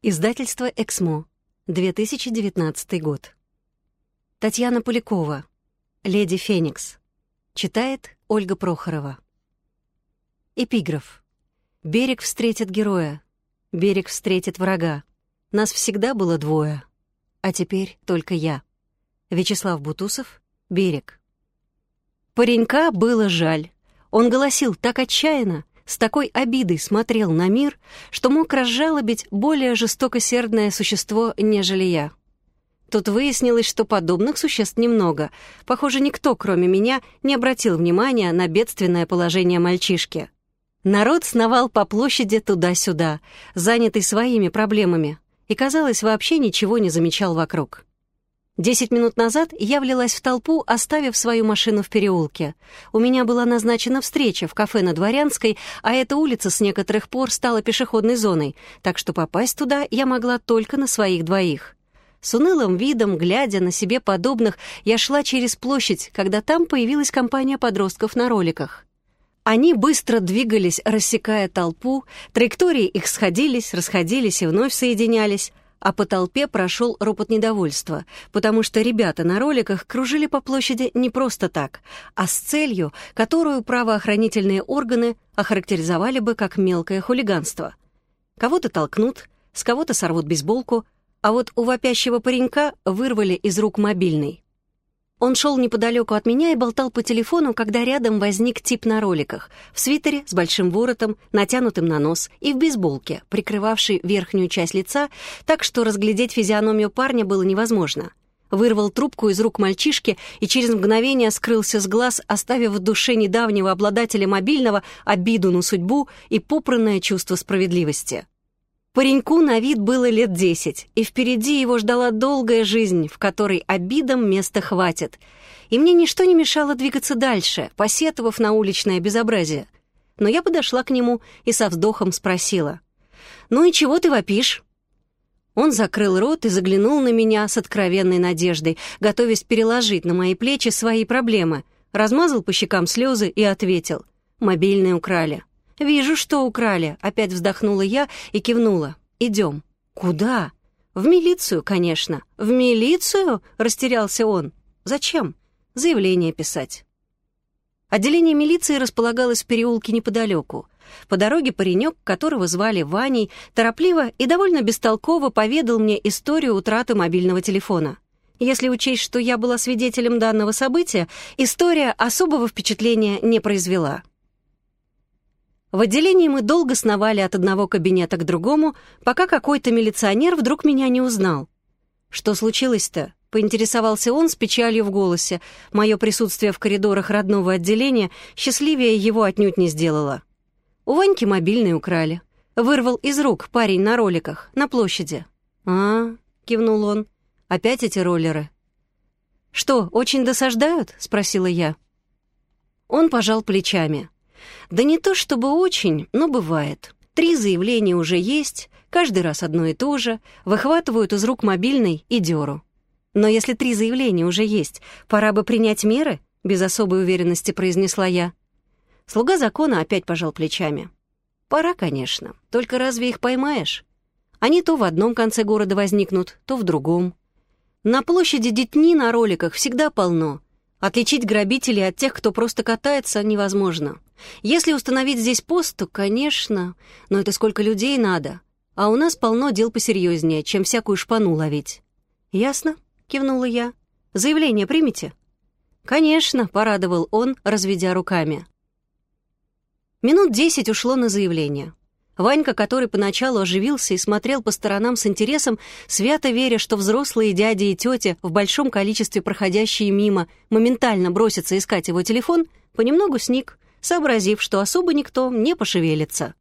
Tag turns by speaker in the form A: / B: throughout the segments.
A: Издательство «Эксмо», 2019 год. Татьяна Полякова, «Леди Феникс». Читает Ольга Прохорова. Эпиграф. «Берег встретит героя, берег встретит врага. Нас всегда было двое, а теперь только я». Вячеслав Бутусов, «Берег». Паренька было жаль. Он голосил так отчаянно, с такой обидой смотрел на мир, что мог разжалобить более жестокосердное существо, нежели я. Тут выяснилось, что подобных существ немного. Похоже, никто, кроме меня, не обратил внимания на бедственное положение мальчишки. Народ сновал по площади туда-сюда, занятый своими проблемами, и, казалось, вообще ничего не замечал вокруг. Десять минут назад я влилась в толпу, оставив свою машину в переулке. У меня была назначена встреча в кафе на Дворянской, а эта улица с некоторых пор стала пешеходной зоной, так что попасть туда я могла только на своих двоих. С унылым видом, глядя на себе подобных, я шла через площадь, когда там появилась компания подростков на роликах. Они быстро двигались, рассекая толпу, траектории их сходились, расходились и вновь соединялись, а по толпе прошел ропот недовольства, потому что ребята на роликах кружили по площади не просто так, а с целью, которую правоохранительные органы охарактеризовали бы как мелкое хулиганство. Кого-то толкнут, с кого-то сорвут бейсболку, а вот у вопящего паренька вырвали из рук мобильный. Он шел неподалеку от меня и болтал по телефону, когда рядом возник тип на роликах, в свитере с большим воротом, натянутым на нос, и в бейсболке, прикрывавший верхнюю часть лица, так что разглядеть физиономию парня было невозможно. Вырвал трубку из рук мальчишки и через мгновение скрылся с глаз, оставив в душе недавнего обладателя мобильного обиду на судьбу и попранное чувство справедливости. Пареньку на вид было лет десять, и впереди его ждала долгая жизнь, в которой обидам места хватит. И мне ничто не мешало двигаться дальше, посетовав на уличное безобразие. Но я подошла к нему и со вздохом спросила. «Ну и чего ты вопишь?» Он закрыл рот и заглянул на меня с откровенной надеждой, готовясь переложить на мои плечи свои проблемы. Размазал по щекам слезы и ответил. «Мобильный украли». «Вижу, что украли», — опять вздохнула я и кивнула. «Идем». «Куда?» «В милицию, конечно». «В милицию?» — растерялся он. «Зачем?» «Заявление писать». Отделение милиции располагалось в переулке неподалеку. По дороге паренек, которого звали Ваней, торопливо и довольно бестолково поведал мне историю утраты мобильного телефона. Если учесть, что я была свидетелем данного события, история особого впечатления не произвела. В отделении мы долго сновали от одного кабинета к другому, пока какой-то милиционер вдруг меня не узнал. «Что случилось-то?» — поинтересовался он с печалью в голосе. Мое присутствие в коридорах родного отделения счастливее его отнюдь не сделало. У Ваньки мобильный украли. Вырвал из рук парень на роликах, на площади. «А, — кивнул он, — опять эти роллеры». «Что, очень досаждают?» — спросила я. Он пожал плечами. Да не то чтобы очень, но бывает. Три заявления уже есть, каждый раз одно и то же, выхватывают из рук мобильный и дёру. Но если три заявления уже есть, пора бы принять меры, без особой уверенности произнесла я. Слуга закона опять пожал плечами. Пора, конечно, только разве их поймаешь? Они то в одном конце города возникнут, то в другом. На площади детни на роликах всегда полно. Отличить грабителей от тех, кто просто катается, невозможно. Если установить здесь пост, то, конечно, но это сколько людей надо. А у нас полно дел посерьезнее, чем всякую шпану ловить. «Ясно?» — кивнула я. «Заявление примите?» «Конечно», — порадовал он, разведя руками. Минут десять ушло на заявление. Ванька, который поначалу оживился и смотрел по сторонам с интересом, свято веря, что взрослые дяди и тети, в большом количестве проходящие мимо, моментально бросятся искать его телефон, понемногу сник — сообразив, что особо никто не пошевелится.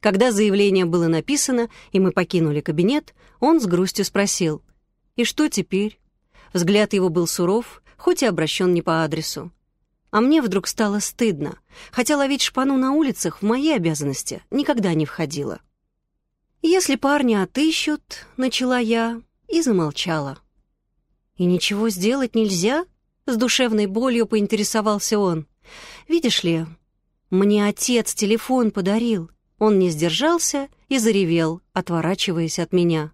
A: Когда заявление было написано, и мы покинули кабинет, он с грустью спросил, «И что теперь?» Взгляд его был суров, хоть и обращен не по адресу. А мне вдруг стало стыдно, хотя ловить шпану на улицах в мои обязанности никогда не входило. «Если парня отыщут», — начала я и замолчала. «И ничего сделать нельзя?» — с душевной болью поинтересовался он. Видишь ли, мне отец телефон подарил. Он не сдержался и заревел, отворачиваясь от меня.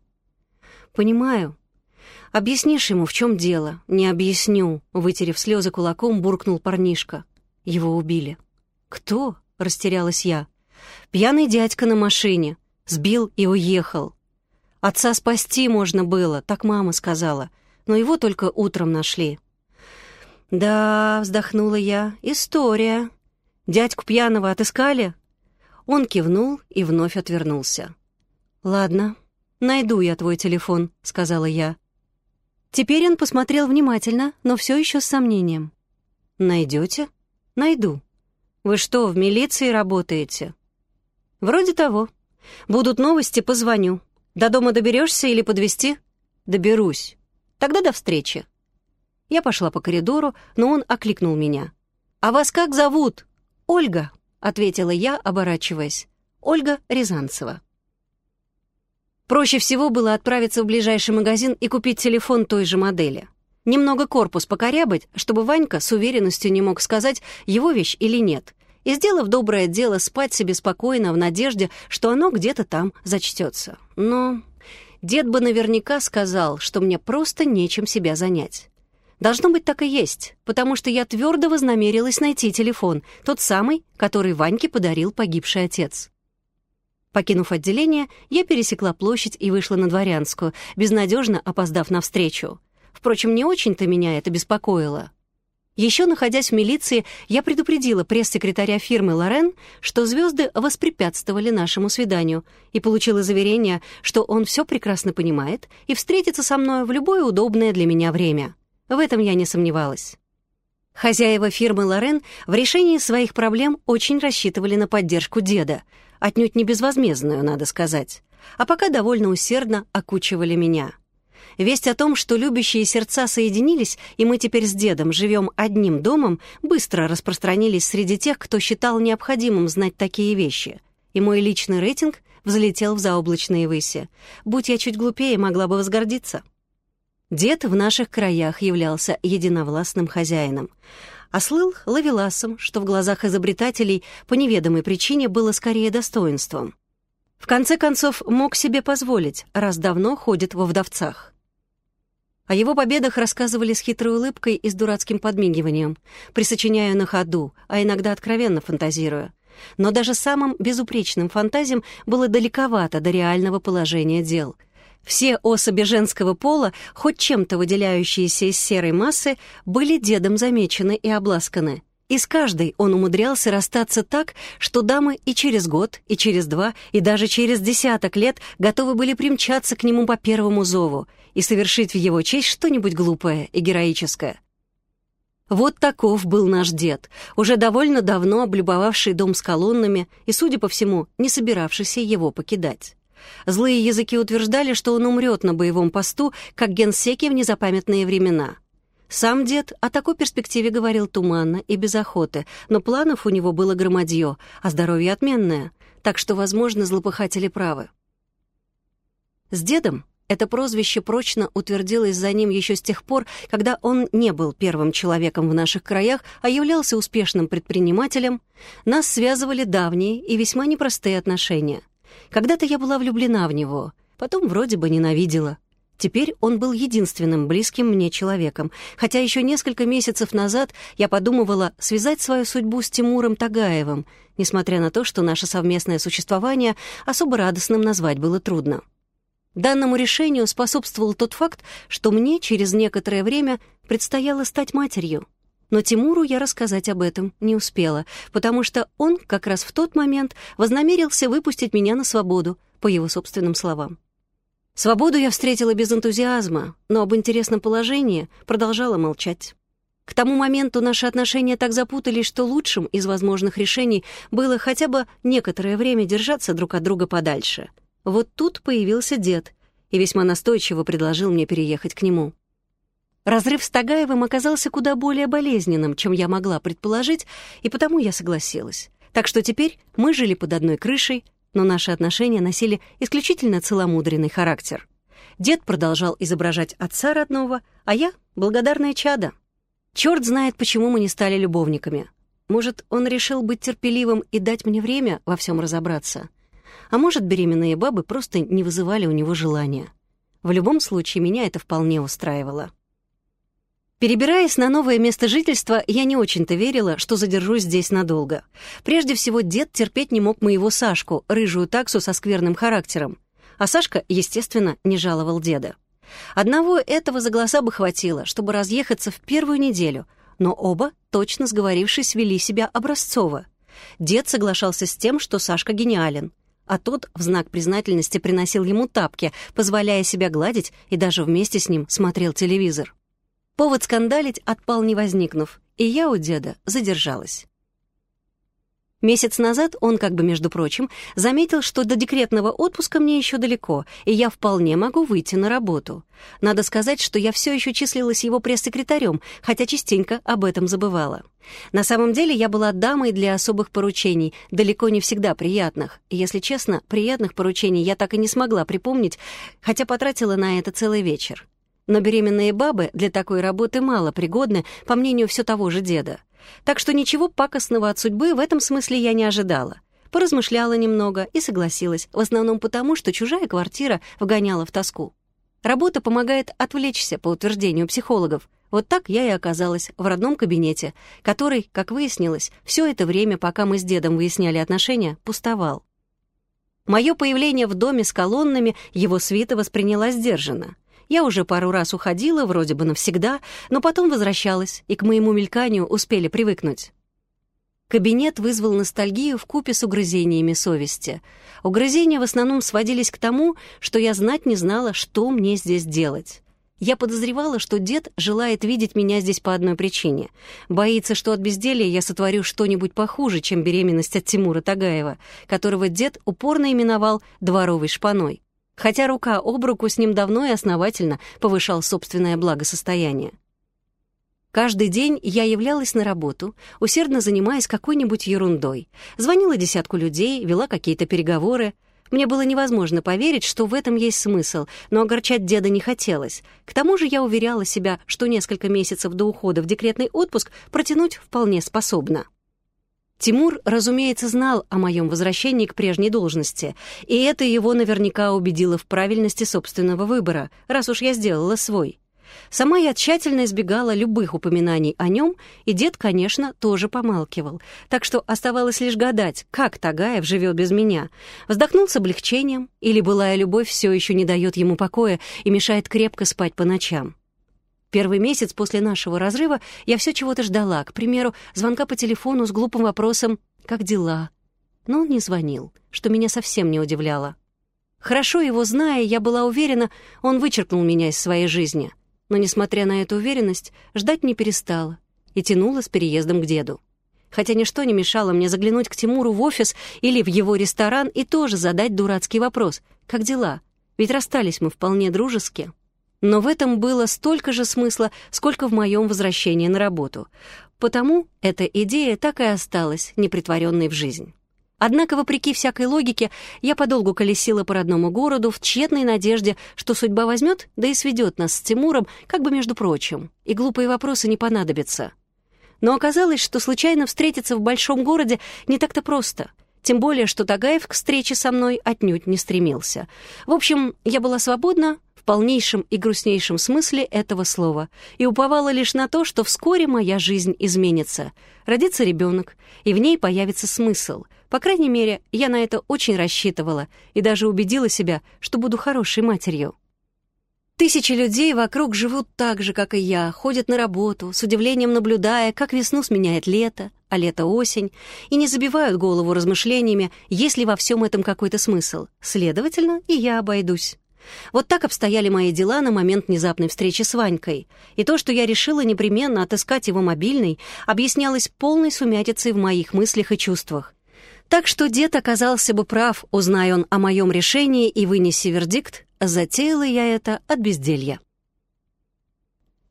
A: «Понимаю. Объяснишь ему, в чем дело?» «Не объясню», — вытерев слезы кулаком, буркнул парнишка. Его убили. «Кто?» — растерялась я. «Пьяный дядька на машине. Сбил и уехал. Отца спасти можно было, так мама сказала, но его только утром нашли». «Да», — вздохнула я, — «история. Дядьку пьяного отыскали?» Он кивнул и вновь отвернулся. «Ладно, найду я твой телефон», — сказала я. Теперь он посмотрел внимательно, но все еще с сомнением. «Найдете?» «Найду. Вы что, в милиции работаете?» «Вроде того. Будут новости, позвоню. До дома доберешься или подвести? «Доберусь. Тогда до встречи». Я пошла по коридору, но он окликнул меня. «А вас как зовут?» «Ольга», — ответила я, оборачиваясь. «Ольга Рязанцева». Проще всего было отправиться в ближайший магазин и купить телефон той же модели. Немного корпус покорябать, чтобы Ванька с уверенностью не мог сказать, его вещь или нет. И, сделав доброе дело, спать себе спокойно в надежде, что оно где-то там зачтется. Но дед бы наверняка сказал, что мне просто нечем себя занять. Должно быть, так и есть, потому что я твердо вознамерилась найти телефон, тот самый, который Ваньке подарил погибший отец. Покинув отделение, я пересекла площадь и вышла на Дворянскую, безнадежно опоздав навстречу. Впрочем, не очень-то меня это беспокоило. Еще находясь в милиции, я предупредила пресс-секретаря фирмы «Лорен», что звезды воспрепятствовали нашему свиданию, и получила заверение, что он все прекрасно понимает и встретится со мной в любое удобное для меня время. В этом я не сомневалась. Хозяева фирмы «Лорен» в решении своих проблем очень рассчитывали на поддержку деда — отнюдь не безвозмездную, надо сказать, а пока довольно усердно окучивали меня. Весть о том, что любящие сердца соединились, и мы теперь с дедом живем одним домом, быстро распространились среди тех, кто считал необходимым знать такие вещи. И мой личный рейтинг взлетел в заоблачные выси. Будь я чуть глупее, могла бы возгордиться. Дед в наших краях являлся единовластным хозяином а слыл ловеласом, что в глазах изобретателей по неведомой причине было скорее достоинством. В конце концов, мог себе позволить, раз давно ходит во вдовцах. О его победах рассказывали с хитрой улыбкой и с дурацким подмигиванием, присочиняя на ходу, а иногда откровенно фантазируя. Но даже самым безупречным фантазиям было далековато до реального положения дел — все особи женского пола, хоть чем-то выделяющиеся из серой массы, были дедом замечены и обласканы. И с каждой он умудрялся расстаться так, что дамы и через год, и через два, и даже через десяток лет готовы были примчаться к нему по первому зову и совершить в его честь что-нибудь глупое и героическое. Вот таков был наш дед, уже довольно давно облюбовавший дом с колоннами и, судя по всему, не собиравшийся его покидать. Злые языки утверждали, что он умрет на боевом посту, как генсеки в незапамятные времена. Сам дед о такой перспективе говорил туманно и без охоты, но планов у него было громадье, а здоровье отменное, так что, возможно, злопыхатели правы. С дедом это прозвище прочно утвердилось за ним еще с тех пор, когда он не был первым человеком в наших краях, а являлся успешным предпринимателем. Нас связывали давние и весьма непростые отношения — когда-то я была влюблена в него, потом вроде бы ненавидела. Теперь он был единственным близким мне человеком, хотя еще несколько месяцев назад я подумывала связать свою судьбу с Тимуром Тагаевым, несмотря на то, что наше совместное существование особо радостным назвать было трудно. Данному решению способствовал тот факт, что мне через некоторое время предстояло стать матерью. Но Тимуру я рассказать об этом не успела, потому что он как раз в тот момент вознамерился выпустить меня на свободу, по его собственным словам. Свободу я встретила без энтузиазма, но об интересном положении продолжала молчать. К тому моменту наши отношения так запутались, что лучшим из возможных решений было хотя бы некоторое время держаться друг от друга подальше. Вот тут появился дед и весьма настойчиво предложил мне переехать к нему. Разрыв с Тагаевым оказался куда более болезненным, чем я могла предположить, и потому я согласилась. Так что теперь мы жили под одной крышей, но наши отношения носили исключительно целомудренный характер. Дед продолжал изображать отца родного, а я — благодарная чада. Черт знает, почему мы не стали любовниками. Может, он решил быть терпеливым и дать мне время во всем разобраться. А может, беременные бабы просто не вызывали у него желания. В любом случае, меня это вполне устраивало. Перебираясь на новое место жительства, я не очень-то верила, что задержусь здесь надолго. Прежде всего, дед терпеть не мог моего Сашку, рыжую таксу со скверным характером. А Сашка, естественно, не жаловал деда. Одного этого за голоса бы хватило, чтобы разъехаться в первую неделю, но оба, точно сговорившись, вели себя образцово. Дед соглашался с тем, что Сашка гениален, а тот в знак признательности приносил ему тапки, позволяя себя гладить и даже вместе с ним смотрел телевизор. Повод скандалить отпал не возникнув, и я у деда задержалась. Месяц назад он, как бы между прочим, заметил, что до декретного отпуска мне еще далеко, и я вполне могу выйти на работу. Надо сказать, что я все еще числилась его пресс-секретарем, хотя частенько об этом забывала. На самом деле я была дамой для особых поручений, далеко не всегда приятных. И, если честно, приятных поручений я так и не смогла припомнить, хотя потратила на это целый вечер. Но беременные бабы для такой работы мало пригодны, по мнению все того же деда. Так что ничего пакостного от судьбы в этом смысле я не ожидала. Поразмышляла немного и согласилась, в основном потому, что чужая квартира вгоняла в тоску. Работа помогает отвлечься, по утверждению психологов. Вот так я и оказалась в родном кабинете, который, как выяснилось, все это время, пока мы с дедом выясняли отношения, пустовал. Мое появление в доме с колоннами его свита восприняла сдержанно. Я уже пару раз уходила, вроде бы навсегда, но потом возвращалась, и к моему мельканию успели привыкнуть. Кабинет вызвал ностальгию в купе с угрызениями совести. Угрызения в основном сводились к тому, что я знать не знала, что мне здесь делать. Я подозревала, что дед желает видеть меня здесь по одной причине. Боится, что от безделья я сотворю что-нибудь похуже, чем беременность от Тимура Тагаева, которого дед упорно именовал «дворовой шпаной» хотя рука об руку с ним давно и основательно повышал собственное благосостояние. Каждый день я являлась на работу, усердно занимаясь какой-нибудь ерундой. Звонила десятку людей, вела какие-то переговоры. Мне было невозможно поверить, что в этом есть смысл, но огорчать деда не хотелось. К тому же я уверяла себя, что несколько месяцев до ухода в декретный отпуск протянуть вполне способна. Тимур, разумеется, знал о моем возвращении к прежней должности, и это его наверняка убедило в правильности собственного выбора, раз уж я сделала свой. Сама я тщательно избегала любых упоминаний о нем, и дед, конечно, тоже помалкивал, так что оставалось лишь гадать, как Тагаев живет без меня. Вздохнул с облегчением, или былая любовь все еще не дает ему покоя и мешает крепко спать по ночам. Первый месяц после нашего разрыва я все чего-то ждала, к примеру, звонка по телефону с глупым вопросом «Как дела?». Но он не звонил, что меня совсем не удивляло. Хорошо его зная, я была уверена, он вычеркнул меня из своей жизни. Но, несмотря на эту уверенность, ждать не перестала и тянула с переездом к деду. Хотя ничто не мешало мне заглянуть к Тимуру в офис или в его ресторан и тоже задать дурацкий вопрос «Как дела?». Ведь расстались мы вполне дружески. Но в этом было столько же смысла, сколько в моем возвращении на работу. Потому эта идея так и осталась непритворенной в жизнь. Однако, вопреки всякой логике, я подолгу колесила по родному городу в тщетной надежде, что судьба возьмет, да и сведет нас с Тимуром, как бы между прочим, и глупые вопросы не понадобятся. Но оказалось, что случайно встретиться в большом городе не так-то просто — тем более, что Тагаев к встрече со мной отнюдь не стремился. В общем, я была свободна, полнейшем и грустнейшем смысле этого слова и уповала лишь на то, что вскоре моя жизнь изменится. Родится ребенок, и в ней появится смысл. По крайней мере, я на это очень рассчитывала и даже убедила себя, что буду хорошей матерью. Тысячи людей вокруг живут так же, как и я, ходят на работу, с удивлением наблюдая, как весну сменяет лето, а лето — осень, и не забивают голову размышлениями, есть ли во всем этом какой-то смысл. Следовательно, и я обойдусь. Вот так обстояли мои дела на момент внезапной встречи с Ванькой. И то, что я решила непременно отыскать его мобильный, объяснялось полной сумятицей в моих мыслях и чувствах. Так что дед оказался бы прав, узная он о моем решении и вынеси вердикт, затеяла я это от безделья.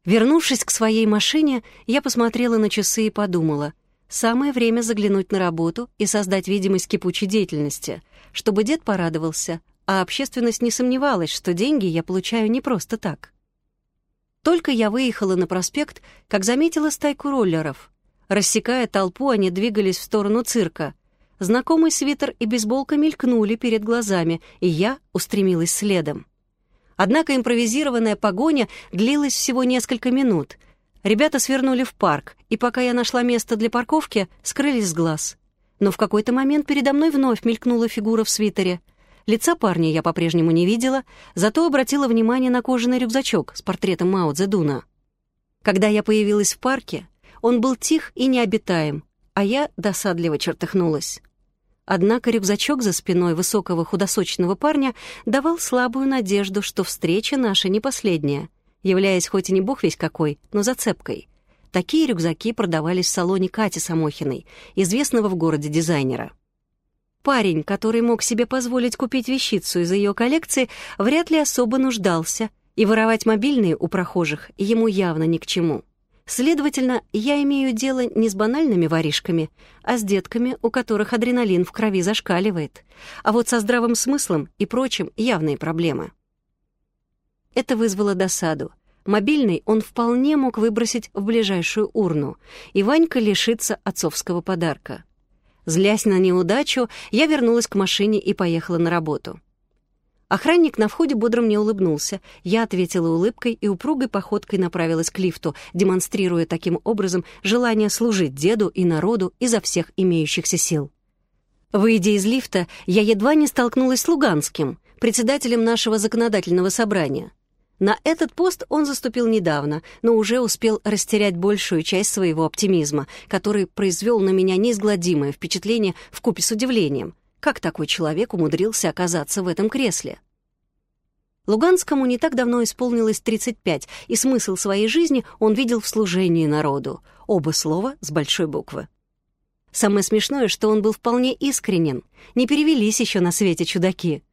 A: Вернувшись к своей машине, я посмотрела на часы и подумала, самое время заглянуть на работу и создать видимость кипучей деятельности, чтобы дед порадовался, а общественность не сомневалась, что деньги я получаю не просто так. Только я выехала на проспект, как заметила стайку роллеров. Рассекая толпу, они двигались в сторону цирка. Знакомый свитер и бейсболка мелькнули перед глазами, и я устремилась следом. Однако импровизированная погоня длилась всего несколько минут. Ребята свернули в парк, и пока я нашла место для парковки, скрылись с глаз. Но в какой-то момент передо мной вновь мелькнула фигура в свитере. Лица парня я по-прежнему не видела, зато обратила внимание на кожаный рюкзачок с портретом Мао Цзэдуна. Когда я появилась в парке, он был тих и необитаем, а я досадливо чертыхнулась. Однако рюкзачок за спиной высокого худосочного парня давал слабую надежду, что встреча наша не последняя, являясь хоть и не бог весь какой, но зацепкой. Такие рюкзаки продавались в салоне Кати Самохиной, известного в городе дизайнера. Парень, который мог себе позволить купить вещицу из ее коллекции, вряд ли особо нуждался, и воровать мобильные у прохожих ему явно ни к чему. Следовательно, я имею дело не с банальными воришками, а с детками, у которых адреналин в крови зашкаливает. А вот со здравым смыслом и прочим явные проблемы. Это вызвало досаду. Мобильный он вполне мог выбросить в ближайшую урну, и Ванька лишится отцовского подарка. Злясь на неудачу, я вернулась к машине и поехала на работу. Охранник на входе бодро мне улыбнулся. Я ответила улыбкой и упругой походкой направилась к лифту, демонстрируя таким образом желание служить деду и народу изо всех имеющихся сил. Выйдя из лифта, я едва не столкнулась с Луганским, председателем нашего законодательного собрания. На этот пост он заступил недавно, но уже успел растерять большую часть своего оптимизма, который произвел на меня неизгладимое впечатление в купе с удивлением — как такой человек умудрился оказаться в этом кресле? Луганскому не так давно исполнилось 35, и смысл своей жизни он видел в служении народу. Оба слова с большой буквы. Самое смешное, что он был вполне искренен. Не перевелись еще на свете чудаки.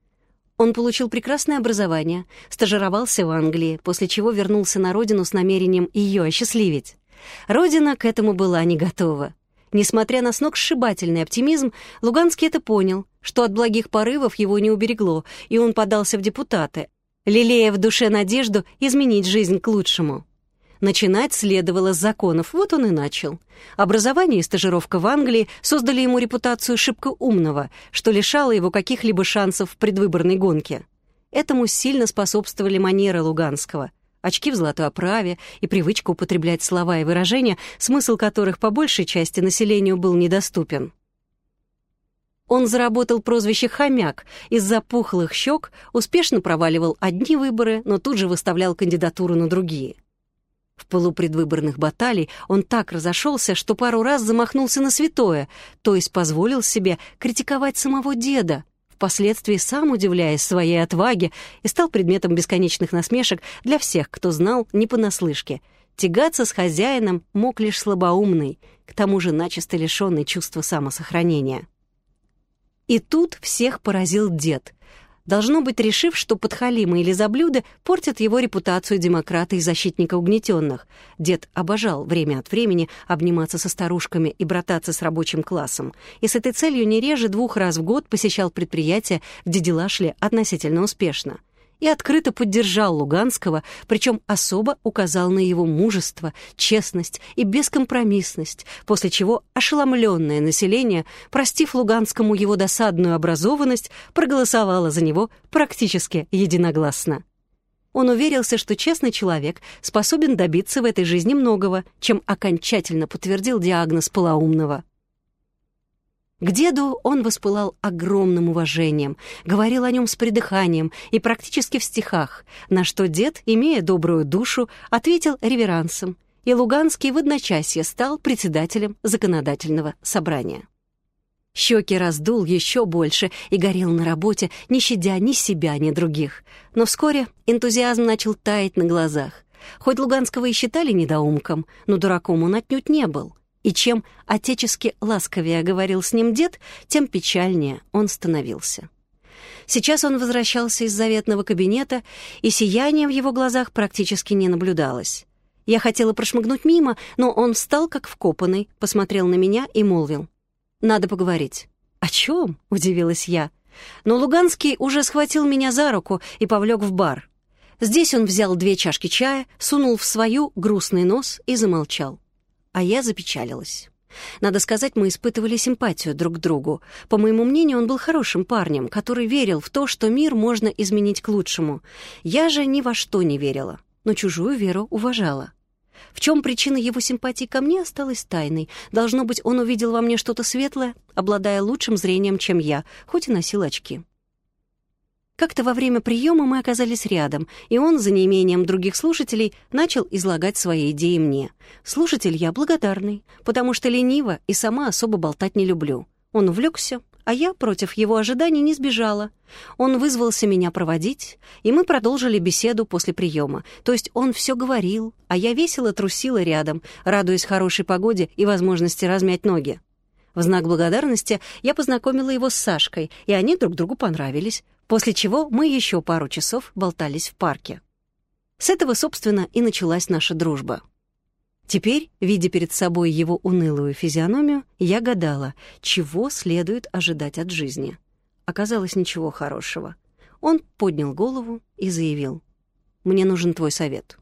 A: Он получил прекрасное образование, стажировался в Англии, после чего вернулся на родину с намерением ее осчастливить. Родина к этому была не готова. Несмотря на сногсшибательный оптимизм, Луганский это понял, что от благих порывов его не уберегло, и он подался в депутаты, лелея в душе надежду изменить жизнь к лучшему. Начинать следовало с законов, вот он и начал. Образование и стажировка в Англии создали ему репутацию шибко умного, что лишало его каких-либо шансов в предвыборной гонке. Этому сильно способствовали манеры Луганского — очки в золотой оправе и привычка употреблять слова и выражения, смысл которых по большей части населению был недоступен. Он заработал прозвище «хомяк», из-за пухлых щек успешно проваливал одни выборы, но тут же выставлял кандидатуру на другие. В полупредвыборных баталий он так разошелся, что пару раз замахнулся на святое, то есть позволил себе критиковать самого деда, впоследствии сам удивляясь своей отваге и стал предметом бесконечных насмешек для всех, кто знал не понаслышке. Тягаться с хозяином мог лишь слабоумный, к тому же начисто лишенный чувства самосохранения. И тут всех поразил дед — должно быть, решив, что подхалимы или заблюды портят его репутацию демократа и защитника угнетенных. Дед обожал время от времени обниматься со старушками и брататься с рабочим классом, и с этой целью не реже двух раз в год посещал предприятия, где дела шли относительно успешно и открыто поддержал Луганского, причем особо указал на его мужество, честность и бескомпромиссность, после чего ошеломленное население, простив Луганскому его досадную образованность, проголосовало за него практически единогласно. Он уверился, что честный человек способен добиться в этой жизни многого, чем окончательно подтвердил диагноз полоумного. К деду он воспылал огромным уважением, говорил о нем с придыханием и практически в стихах, на что дед, имея добрую душу, ответил реверансом, и Луганский в одночасье стал председателем законодательного собрания. Щеки раздул еще больше и горел на работе, не щадя ни себя, ни других. Но вскоре энтузиазм начал таять на глазах. Хоть Луганского и считали недоумком, но дураком он отнюдь не был — и чем отечески ласковее говорил с ним дед, тем печальнее он становился. Сейчас он возвращался из заветного кабинета, и сияния в его глазах практически не наблюдалось. Я хотела прошмыгнуть мимо, но он встал как вкопанный, посмотрел на меня и молвил. «Надо поговорить». «О чем?» — удивилась я. Но Луганский уже схватил меня за руку и повлек в бар. Здесь он взял две чашки чая, сунул в свою грустный нос и замолчал а я запечалилась. Надо сказать, мы испытывали симпатию друг к другу. По моему мнению, он был хорошим парнем, который верил в то, что мир можно изменить к лучшему. Я же ни во что не верила, но чужую веру уважала. В чем причина его симпатии ко мне осталась тайной. Должно быть, он увидел во мне что-то светлое, обладая лучшим зрением, чем я, хоть и носил очки. Как-то во время приема мы оказались рядом, и он, за неимением других слушателей, начал излагать свои идеи мне. Слушатель я благодарный, потому что лениво и сама особо болтать не люблю. Он увлекся, а я против его ожиданий не сбежала. Он вызвался меня проводить, и мы продолжили беседу после приема. То есть он все говорил, а я весело трусила рядом, радуясь хорошей погоде и возможности размять ноги. В знак благодарности я познакомила его с Сашкой, и они друг другу понравились, после чего мы еще пару часов болтались в парке. С этого, собственно, и началась наша дружба. Теперь, видя перед собой его унылую физиономию, я гадала, чего следует ожидать от жизни. Оказалось, ничего хорошего. Он поднял голову и заявил. «Мне нужен твой совет».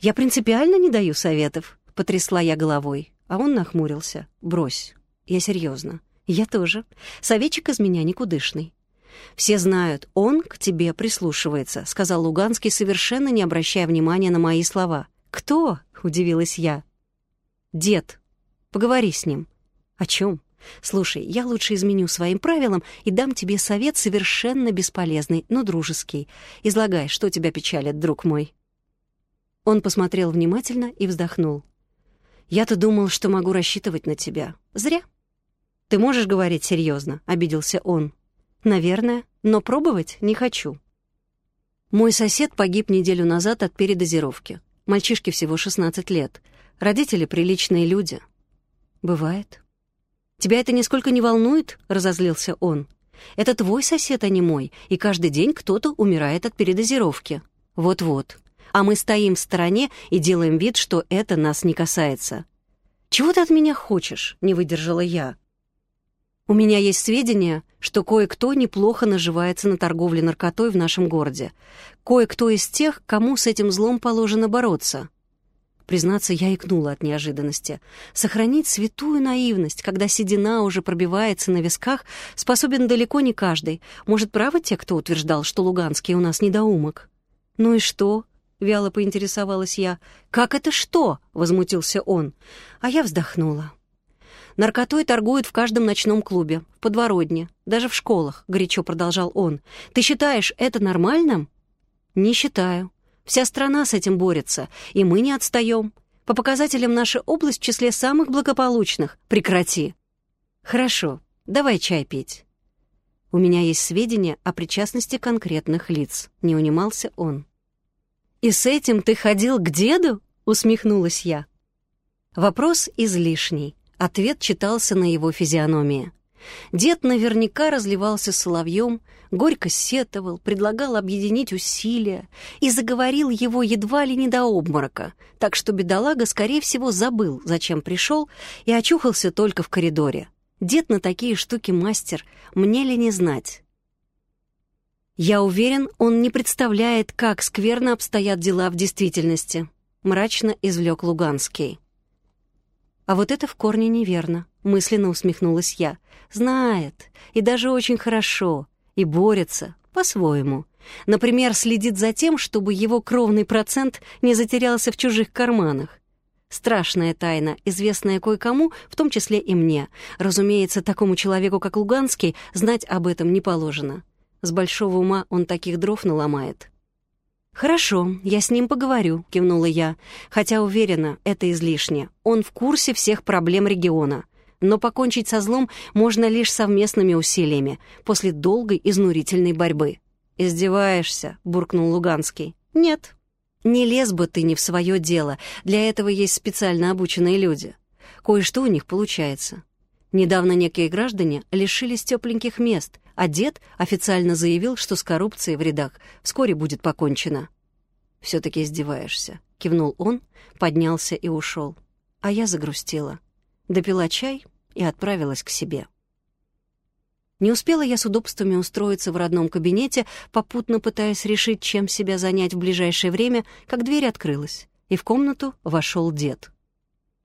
A: «Я принципиально не даю советов», — потрясла я головой, а он нахмурился. «Брось, я серьезно. Я тоже. Советчик из меня никудышный. «Все знают, он к тебе прислушивается», — сказал Луганский, совершенно не обращая внимания на мои слова. «Кто?» — удивилась я. «Дед. Поговори с ним». «О чем?» «Слушай, я лучше изменю своим правилам и дам тебе совет совершенно бесполезный, но дружеский. Излагай, что тебя печалит, друг мой». Он посмотрел внимательно и вздохнул. «Я-то думал, что могу рассчитывать на тебя. Зря». «Ты можешь говорить серьезно?» — обиделся он. «Наверное, но пробовать не хочу». Мой сосед погиб неделю назад от передозировки. Мальчишке всего 16 лет. Родители приличные люди. Бывает. «Тебя это нисколько не волнует?» — разозлился он. «Это твой сосед, а не мой, и каждый день кто-то умирает от передозировки. Вот-вот. А мы стоим в стороне и делаем вид, что это нас не касается». «Чего ты от меня хочешь?» — не выдержала я. У меня есть сведения, что кое-кто неплохо наживается на торговле наркотой в нашем городе. Кое-кто из тех, кому с этим злом положено бороться. Признаться, я икнула от неожиданности. Сохранить святую наивность, когда седина уже пробивается на висках, способен далеко не каждый. Может, правы те, кто утверждал, что Луганский у нас недоумок? «Ну и что?» — вяло поинтересовалась я. «Как это что?» — возмутился он. А я вздохнула. Наркотой торгуют в каждом ночном клубе, в подворотне, даже в школах», — горячо продолжал он. «Ты считаешь это нормальным?» «Не считаю. Вся страна с этим борется, и мы не отстаем. По показателям наша область в числе самых благополучных. Прекрати». «Хорошо, давай чай пить». «У меня есть сведения о причастности конкретных лиц», — не унимался он. «И с этим ты ходил к деду?» — усмехнулась я. Вопрос излишний. Ответ читался на его физиономии. Дед наверняка разливался соловьем, горько сетовал, предлагал объединить усилия и заговорил его едва ли не до обморока, так что бедолага, скорее всего, забыл, зачем пришел, и очухался только в коридоре. Дед на такие штуки мастер, мне ли не знать? Я уверен, он не представляет, как скверно обстоят дела в действительности, мрачно извлек Луганский. А вот это в корне неверно, мысленно усмехнулась я. Знает, и даже очень хорошо, и борется, по-своему. Например, следит за тем, чтобы его кровный процент не затерялся в чужих карманах. Страшная тайна, известная кое-кому, в том числе и мне. Разумеется, такому человеку, как Луганский, знать об этом не положено. С большого ума он таких дров наломает. «Хорошо, я с ним поговорю», — кивнула я, хотя уверена, это излишне. Он в курсе всех проблем региона. Но покончить со злом можно лишь совместными усилиями, после долгой изнурительной борьбы. «Издеваешься», — буркнул Луганский. «Нет». «Не лез бы ты не в свое дело, для этого есть специально обученные люди. Кое-что у них получается. Недавно некие граждане лишились тепленьких мест, а дед официально заявил, что с коррупцией в рядах вскоре будет покончено. «Все-таки издеваешься», — кивнул он, поднялся и ушел. А я загрустила. Допила чай и отправилась к себе. Не успела я с удобствами устроиться в родном кабинете, попутно пытаясь решить, чем себя занять в ближайшее время, как дверь открылась, и в комнату вошел дед.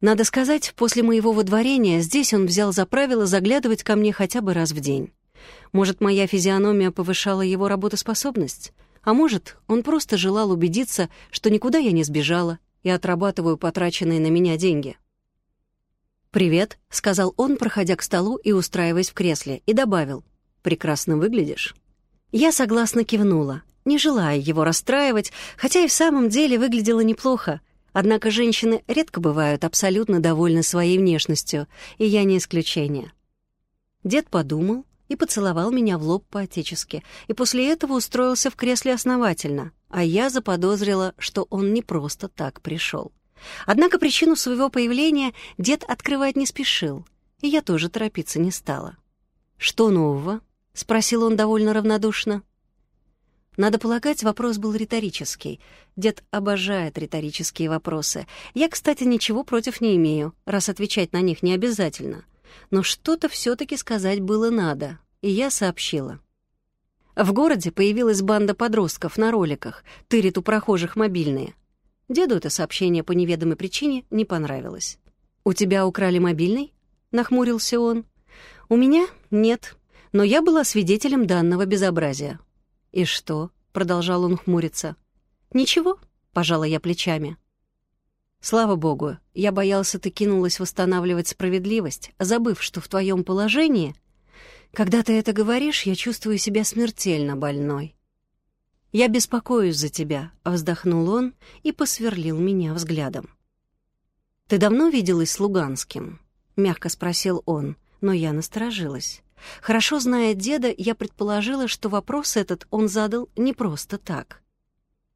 A: Надо сказать, после моего водворения здесь он взял за правило заглядывать ко мне хотя бы раз в день. Может, моя физиономия повышала его работоспособность? А может, он просто желал убедиться, что никуда я не сбежала и отрабатываю потраченные на меня деньги. «Привет», — сказал он, проходя к столу и устраиваясь в кресле, и добавил, «Прекрасно выглядишь». Я согласно кивнула, не желая его расстраивать, хотя и в самом деле выглядела неплохо — Однако женщины редко бывают абсолютно довольны своей внешностью, и я не исключение. Дед подумал и поцеловал меня в лоб по-отечески, и после этого устроился в кресле основательно, а я заподозрила, что он не просто так пришел. Однако причину своего появления дед открывать не спешил, и я тоже торопиться не стала. «Что нового?» — спросил он довольно равнодушно. Надо полагать, вопрос был риторический. Дед обожает риторические вопросы. Я, кстати, ничего против не имею, раз отвечать на них не обязательно. Но что-то все-таки сказать было надо, и я сообщила. В городе появилась банда подростков на роликах, тырит у прохожих мобильные. Деду это сообщение по неведомой причине не понравилось. «У тебя украли мобильный?» — нахмурился он. «У меня нет, но я была свидетелем данного безобразия. «И что?» — продолжал он хмуриться. «Ничего», — пожала я плечами. «Слава богу, я боялся, ты кинулась восстанавливать справедливость, забыв, что в твоем положении...» «Когда ты это говоришь, я чувствую себя смертельно больной». «Я беспокоюсь за тебя», — вздохнул он и посверлил меня взглядом. «Ты давно виделась с Луганским?» — мягко спросил он, но я насторожилась. Хорошо зная деда, я предположила, что вопрос этот он задал не просто так.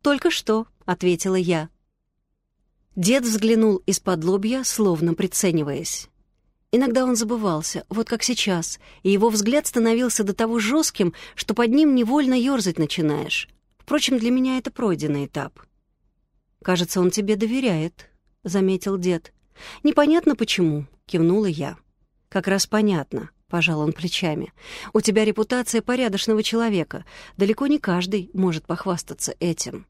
A: «Только что», — ответила я. Дед взглянул из-под лобья, словно прицениваясь. Иногда он забывался, вот как сейчас, и его взгляд становился до того жестким, что под ним невольно ерзать начинаешь. Впрочем, для меня это пройденный этап. «Кажется, он тебе доверяет», — заметил дед. «Непонятно почему», — кивнула я. «Как раз понятно. — пожал он плечами. «У тебя репутация порядочного человека. Далеко не каждый может похвастаться этим».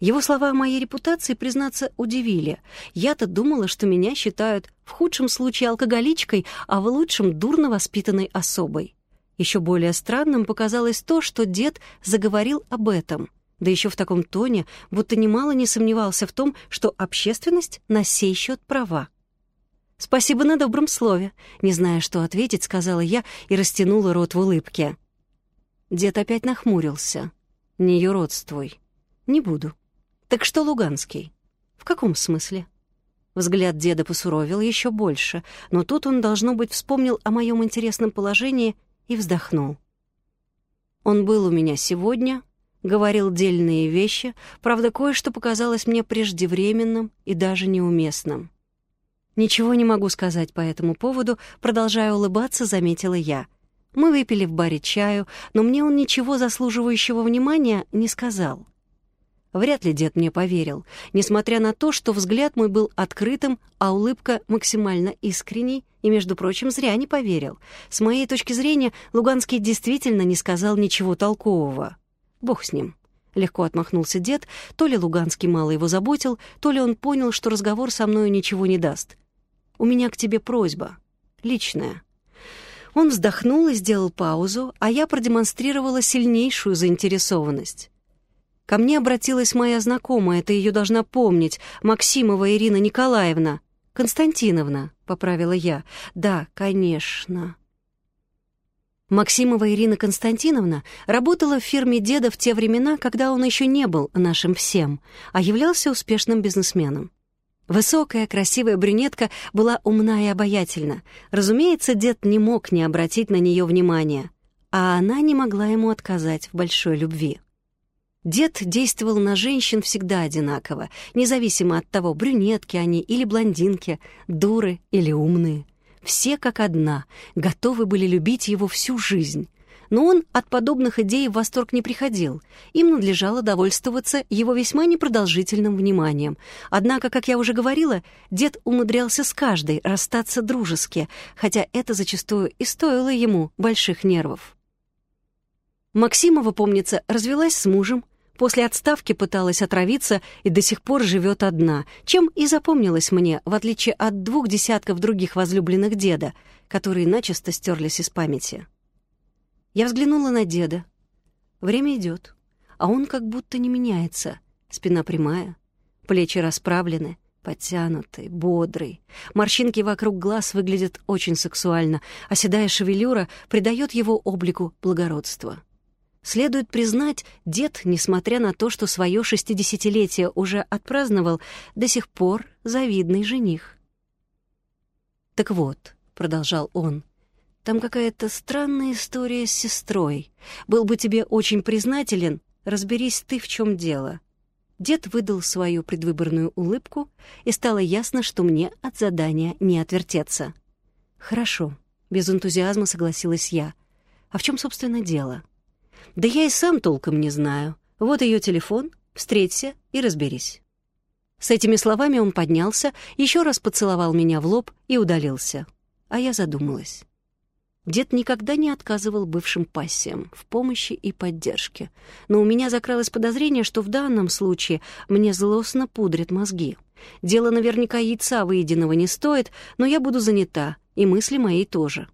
A: Его слова о моей репутации, признаться, удивили. Я-то думала, что меня считают в худшем случае алкоголичкой, а в лучшем — дурно воспитанной особой. Еще более странным показалось то, что дед заговорил об этом, да еще в таком тоне, будто немало не сомневался в том, что общественность на сей счет права. «Спасибо на добром слове», — не зная, что ответить, сказала я и растянула рот в улыбке. Дед опять нахмурился. «Не юродствуй». «Не буду». «Так что Луганский?» «В каком смысле?» Взгляд деда посуровил еще больше, но тут он, должно быть, вспомнил о моем интересном положении и вздохнул. «Он был у меня сегодня», говорил дельные вещи, правда, кое-что показалось мне преждевременным и даже неуместным. «Ничего не могу сказать по этому поводу», продолжая улыбаться, заметила я. Мы выпили в баре чаю, но мне он ничего заслуживающего внимания не сказал. Вряд ли дед мне поверил, несмотря на то, что взгляд мой был открытым, а улыбка максимально искренней, и, между прочим, зря не поверил. С моей точки зрения, Луганский действительно не сказал ничего толкового. Бог с ним. Легко отмахнулся дед, то ли Луганский мало его заботил, то ли он понял, что разговор со мною ничего не даст. У меня к тебе просьба. Личная». Он вздохнул и сделал паузу, а я продемонстрировала сильнейшую заинтересованность. Ко мне обратилась моя знакомая, ты ее должна помнить, Максимова Ирина Николаевна. «Константиновна», — поправила я. «Да, конечно». Максимова Ирина Константиновна работала в фирме деда в те времена, когда он еще не был нашим всем, а являлся успешным бизнесменом. Высокая, красивая брюнетка была умна и обаятельна. Разумеется, дед не мог не обратить на нее внимания, а она не могла ему отказать в большой любви. Дед действовал на женщин всегда одинаково, независимо от того, брюнетки они или блондинки, дуры или умные. Все как одна, готовы были любить его всю жизнь, но он от подобных идей в восторг не приходил. Им надлежало довольствоваться его весьма непродолжительным вниманием. Однако, как я уже говорила, дед умудрялся с каждой расстаться дружески, хотя это зачастую и стоило ему больших нервов. Максимова, помнится, развелась с мужем, После отставки пыталась отравиться и до сих пор живет одна, чем и запомнилась мне, в отличие от двух десятков других возлюбленных деда, которые начисто стерлись из памяти. Я взглянула на деда. Время идет, а он как будто не меняется. Спина прямая, плечи расправлены, подтянутый, бодрый. Морщинки вокруг глаз выглядят очень сексуально, а седая шевелюра придает его облику благородства. Следует признать, дед, несмотря на то, что свое шестидесятилетие уже отпраздновал, до сих пор завидный жених. «Так вот», — продолжал он, — «там какая-то странная история с сестрой. Был бы тебе очень признателен, разберись ты, в чем дело». Дед выдал свою предвыборную улыбку, и стало ясно, что мне от задания не отвертеться. «Хорошо», — без энтузиазма согласилась я. «А в чем, собственно, дело?» «Да я и сам толком не знаю. Вот ее телефон, встреться и разберись». С этими словами он поднялся, еще раз поцеловал меня в лоб и удалился. А я задумалась. Дед никогда не отказывал бывшим пассиям в помощи и поддержке. Но у меня закралось подозрение, что в данном случае мне злостно пудрят мозги. Дело наверняка яйца выеденного не стоит, но я буду занята, и мысли мои тоже.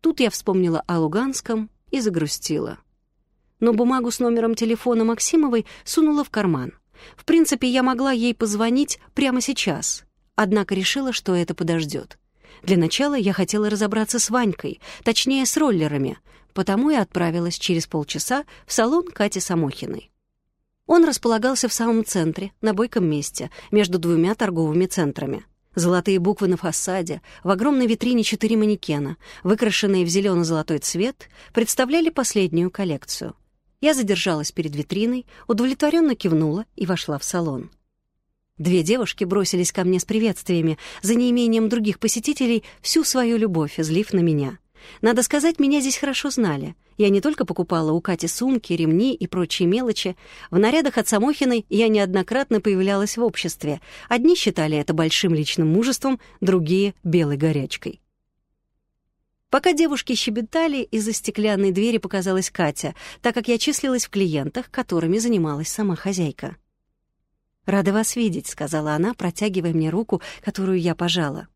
A: Тут я вспомнила о Луганском и загрустила. Но бумагу с номером телефона Максимовой сунула в карман. В принципе, я могла ей позвонить прямо сейчас, однако решила, что это подождет. Для начала я хотела разобраться с Ванькой, точнее, с роллерами, потому и отправилась через полчаса в салон Кати Самохиной. Он располагался в самом центре, на бойком месте, между двумя торговыми центрами. Золотые буквы на фасаде, в огромной витрине четыре манекена, выкрашенные в зелено-золотой цвет, представляли последнюю коллекцию. Я задержалась перед витриной, удовлетворенно кивнула и вошла в салон. Две девушки бросились ко мне с приветствиями, за неимением других посетителей всю свою любовь излив на меня. Надо сказать, меня здесь хорошо знали. Я не только покупала у Кати сумки, ремни и прочие мелочи. В нарядах от Самохиной я неоднократно появлялась в обществе. Одни считали это большим личным мужеством, другие — белой горячкой. Пока девушки щебетали, из-за стеклянной двери показалась Катя, так как я числилась в клиентах, которыми занималась сама хозяйка. «Рада вас видеть», — сказала она, протягивая мне руку, которую я пожала.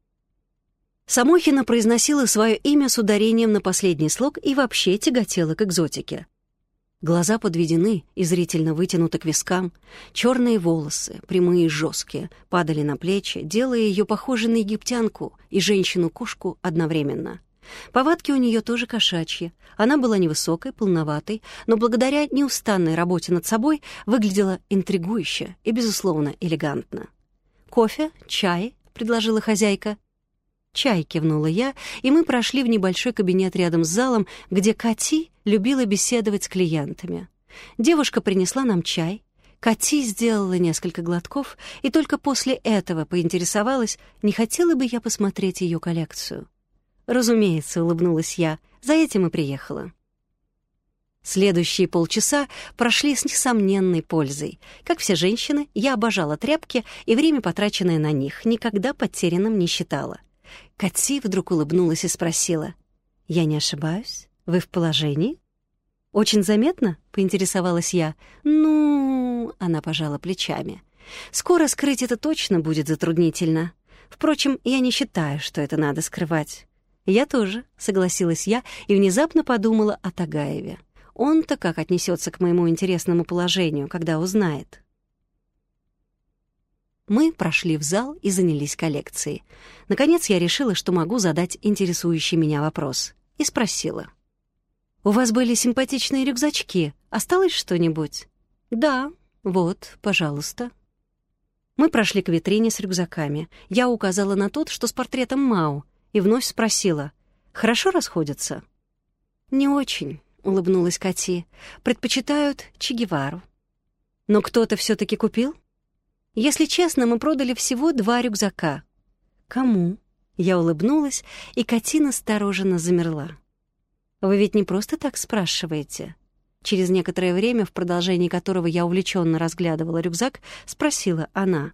A: Самохина произносила свое имя с ударением на последний слог и вообще тяготела к экзотике. Глаза подведены и зрительно вытянуты к вискам, черные волосы, прямые и жесткие, падали на плечи, делая ее похожей на египтянку и женщину-кошку одновременно — Повадки у нее тоже кошачьи. Она была невысокой, полноватой, но благодаря неустанной работе над собой выглядела интригующе и, безусловно, элегантно. «Кофе? Чай?» — предложила хозяйка. «Чай», — кивнула я, и мы прошли в небольшой кабинет рядом с залом, где Кати любила беседовать с клиентами. Девушка принесла нам чай. Кати сделала несколько глотков, и только после этого поинтересовалась, не хотела бы я посмотреть ее коллекцию. «Разумеется», — улыбнулась я, — «за этим и приехала». Следующие полчаса прошли с несомненной пользой. Как все женщины, я обожала тряпки, и время, потраченное на них, никогда потерянным не считала. Кати вдруг улыбнулась и спросила. «Я не ошибаюсь? Вы в положении?» «Очень заметно?» — поинтересовалась я. «Ну...» — она пожала плечами. «Скоро скрыть это точно будет затруднительно. Впрочем, я не считаю, что это надо скрывать. «Я тоже», — согласилась я и внезапно подумала о Тагаеве. Он-то как отнесется к моему интересному положению, когда узнает. Мы прошли в зал и занялись коллекцией. Наконец я решила, что могу задать интересующий меня вопрос. И спросила. «У вас были симпатичные рюкзачки. Осталось что-нибудь?» «Да. Вот, пожалуйста». Мы прошли к витрине с рюкзаками. Я указала на тот, что с портретом Мау, и вновь спросила. «Хорошо расходятся?» «Не очень», — улыбнулась Кати. «Предпочитают Че Гевару». «Но кто-то все таки купил?» «Если честно, мы продали всего два рюкзака». «Кому?» Я улыбнулась, и Кати настороженно замерла. «Вы ведь не просто так спрашиваете?» Через некоторое время, в продолжении которого я увлеченно разглядывала рюкзак, спросила она.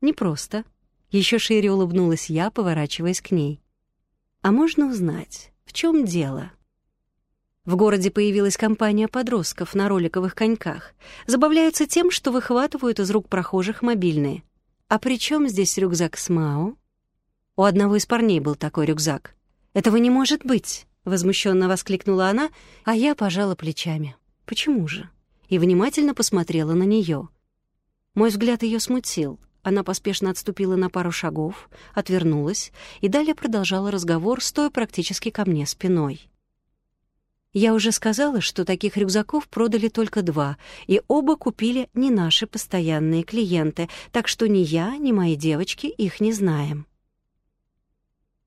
A: «Не просто», еще шире улыбнулась я, поворачиваясь к ней. «А можно узнать, в чем дело?» В городе появилась компания подростков на роликовых коньках. Забавляются тем, что выхватывают из рук прохожих мобильные. А при чем здесь рюкзак с Мао? У одного из парней был такой рюкзак. «Этого не может быть!» — возмущенно воскликнула она, а я пожала плечами. «Почему же?» И внимательно посмотрела на нее. Мой взгляд ее смутил. Она поспешно отступила на пару шагов, отвернулась и далее продолжала разговор, стоя практически ко мне спиной. Я уже сказала, что таких рюкзаков продали только два, и оба купили не наши постоянные клиенты, так что ни я, ни мои девочки их не знаем.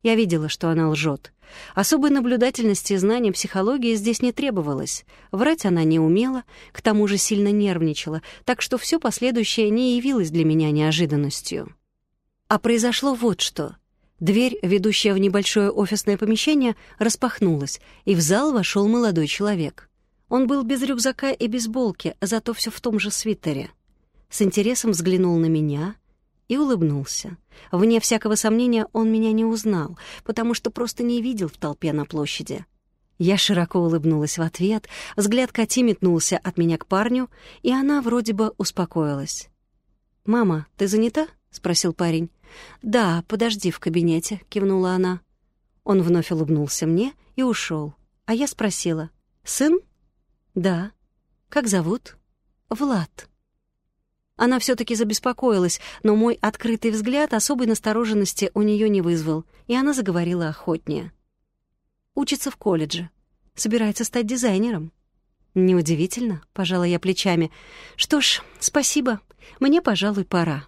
A: Я видела, что она лжет. Особой наблюдательности и знания психологии здесь не требовалось. Врать она не умела, к тому же сильно нервничала, так что все последующее не явилось для меня неожиданностью. А произошло вот что. Дверь, ведущая в небольшое офисное помещение, распахнулась, и в зал вошел молодой человек. Он был без рюкзака и бейсболки, зато все в том же свитере. С интересом взглянул на меня и улыбнулся. Вне всякого сомнения, он меня не узнал, потому что просто не видел в толпе на площади. Я широко улыбнулась в ответ, взгляд Кати метнулся от меня к парню, и она вроде бы успокоилась. «Мама, ты занята?» — спросил парень. «Да, подожди в кабинете», — кивнула она. Он вновь улыбнулся мне и ушел. А я спросила. «Сын?» «Да». «Как зовут?» «Влад». Она все таки забеспокоилась, но мой открытый взгляд особой настороженности у нее не вызвал, и она заговорила охотнее. «Учится в колледже. Собирается стать дизайнером». «Неудивительно», — пожала я плечами. «Что ж, спасибо. Мне, пожалуй, пора».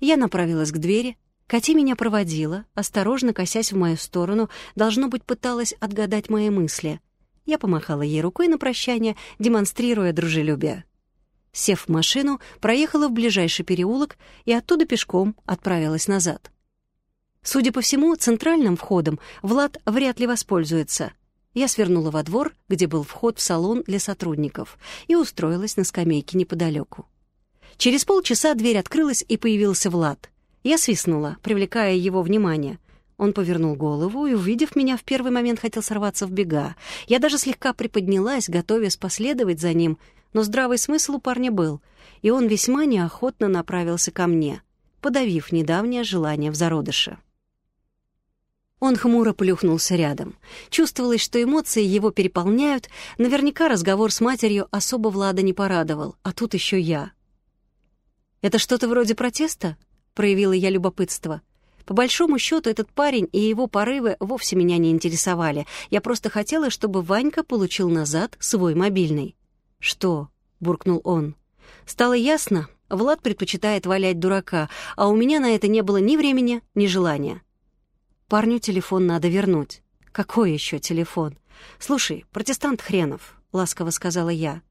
A: Я направилась к двери. Кати меня проводила, осторожно косясь в мою сторону, должно быть, пыталась отгадать мои мысли. Я помахала ей рукой на прощание, демонстрируя дружелюбие. Сев в машину, проехала в ближайший переулок и оттуда пешком отправилась назад. Судя по всему, центральным входом Влад вряд ли воспользуется. Я свернула во двор, где был вход в салон для сотрудников, и устроилась на скамейке неподалеку. Через полчаса дверь открылась, и появился Влад. Я свистнула, привлекая его внимание. Он повернул голову и, увидев меня, в первый момент хотел сорваться в бега. Я даже слегка приподнялась, готовясь последовать за ним, но здравый смысл у парня был, и он весьма неохотно направился ко мне, подавив недавнее желание в зародыше. Он хмуро плюхнулся рядом. Чувствовалось, что эмоции его переполняют. Наверняка разговор с матерью особо Влада не порадовал, а тут еще я. «Это что-то вроде протеста?» — проявила я любопытство. По большому счету, этот парень и его порывы вовсе меня не интересовали. Я просто хотела, чтобы Ванька получил назад свой мобильный. «Что?» — буркнул он. «Стало ясно, Влад предпочитает валять дурака, а у меня на это не было ни времени, ни желания. Парню телефон надо вернуть. Какой еще телефон? Слушай, протестант хренов, ласково сказала я.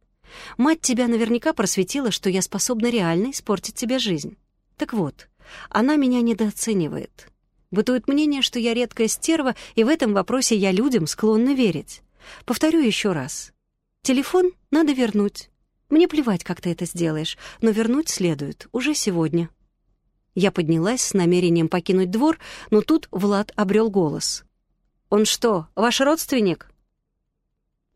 A: Мать тебя наверняка просветила, что я способна реально испортить тебе жизнь. Так вот, она меня недооценивает. Бытует мнение, что я редкая стерва, и в этом вопросе я людям склонна верить. Повторю еще раз. Телефон надо вернуть. Мне плевать, как ты это сделаешь, но вернуть следует уже сегодня. Я поднялась с намерением покинуть двор, но тут Влад обрел голос. «Он что, ваш родственник?»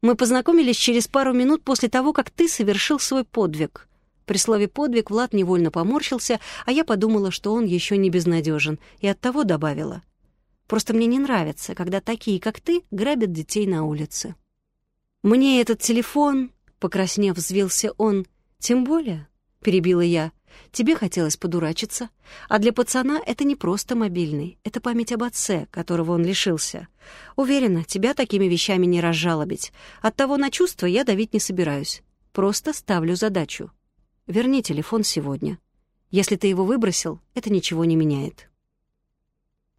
A: Мы познакомились через пару минут после того, как ты совершил свой подвиг. При слове «подвиг» Влад невольно поморщился, а я подумала, что он еще не безнадежен, и оттого добавила. «Просто мне не нравится, когда такие, как ты, грабят детей на улице». «Мне этот телефон...» — покраснев, взвился он. «Тем более...» — перебила я. Тебе хотелось подурачиться, а для пацана это не просто мобильный, это память об отце, которого он лишился. Уверена, тебя такими вещами не разжалобить. Оттого на чувства я давить не собираюсь. Просто ставлю задачу. Верни телефон сегодня. Если ты его выбросил, это ничего не меняет.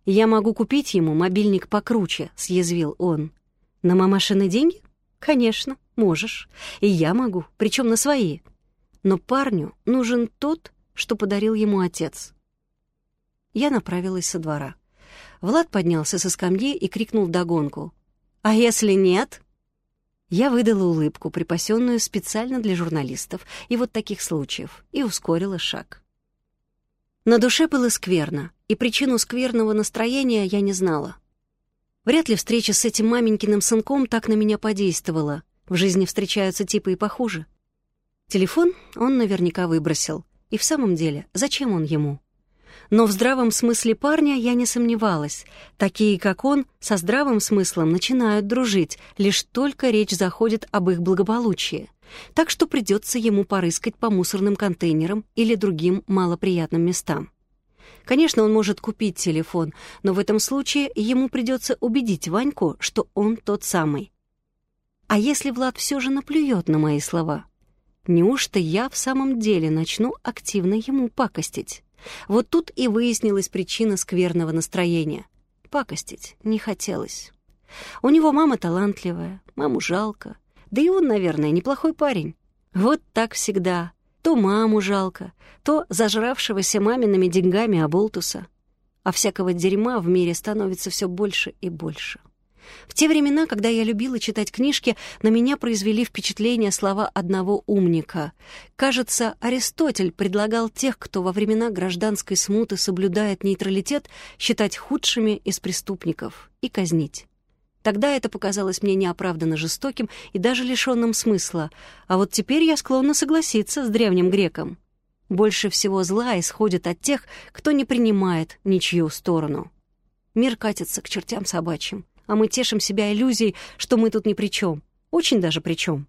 A: «Я могу купить ему мобильник покруче», — съязвил он. «На мамашины деньги? Конечно, можешь. И я могу, причем на свои но парню нужен тот, что подарил ему отец. Я направилась со двора. Влад поднялся со скамьи и крикнул догонку. «А если нет?» Я выдала улыбку, припасенную специально для журналистов и вот таких случаев, и ускорила шаг. На душе было скверно, и причину скверного настроения я не знала. Вряд ли встреча с этим маменькиным сынком так на меня подействовала. В жизни встречаются типы и похуже. Телефон он наверняка выбросил. И в самом деле, зачем он ему? Но в здравом смысле парня я не сомневалась. Такие, как он, со здравым смыслом начинают дружить, лишь только речь заходит об их благополучии. Так что придется ему порыскать по мусорным контейнерам или другим малоприятным местам. Конечно, он может купить телефон, но в этом случае ему придется убедить Ваньку, что он тот самый. А если Влад все же наплюет на мои слова? Неужто я в самом деле начну активно ему пакостить? Вот тут и выяснилась причина скверного настроения. Пакостить не хотелось. У него мама талантливая, маму жалко. Да и он, наверное, неплохой парень. Вот так всегда. То маму жалко, то зажравшегося мамиными деньгами оболтуса. А всякого дерьма в мире становится все больше и больше. В те времена, когда я любила читать книжки, на меня произвели впечатление слова одного умника. Кажется, Аристотель предлагал тех, кто во времена гражданской смуты соблюдает нейтралитет, считать худшими из преступников и казнить. Тогда это показалось мне неоправданно жестоким и даже лишенным смысла, а вот теперь я склонна согласиться с древним греком. Больше всего зла исходит от тех, кто не принимает ничью сторону. Мир катится к чертям собачьим, а мы тешим себя иллюзией, что мы тут ни при чем. Очень даже при чем.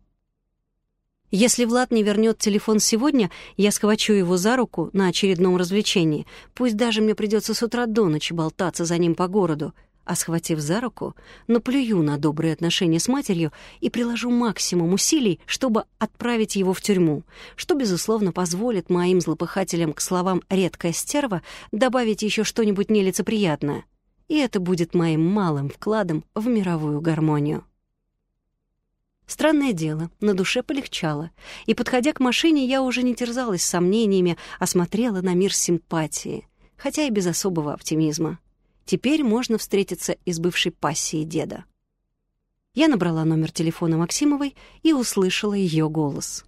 A: Если Влад не вернет телефон сегодня, я схвачу его за руку на очередном развлечении. Пусть даже мне придется с утра до ночи болтаться за ним по городу — а схватив за руку, наплюю на добрые отношения с матерью и приложу максимум усилий, чтобы отправить его в тюрьму, что, безусловно, позволит моим злопыхателям к словам «редкая стерва» добавить еще что-нибудь нелицеприятное. И это будет моим малым вкладом в мировую гармонию. Странное дело, на душе полегчало, и, подходя к машине, я уже не терзалась сомнениями, а смотрела на мир симпатии, хотя и без особого оптимизма. Теперь можно встретиться и с бывшей пассией деда. Я набрала номер телефона Максимовой и услышала ее голос.